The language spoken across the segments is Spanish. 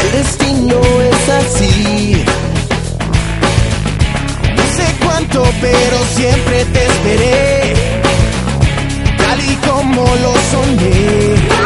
El destino es así. No sé cuánto, pero siempre te esperé. Tal y como lo soñé.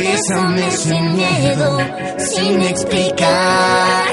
Bésame sin miedo, sin explicación.